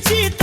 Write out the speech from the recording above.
летит.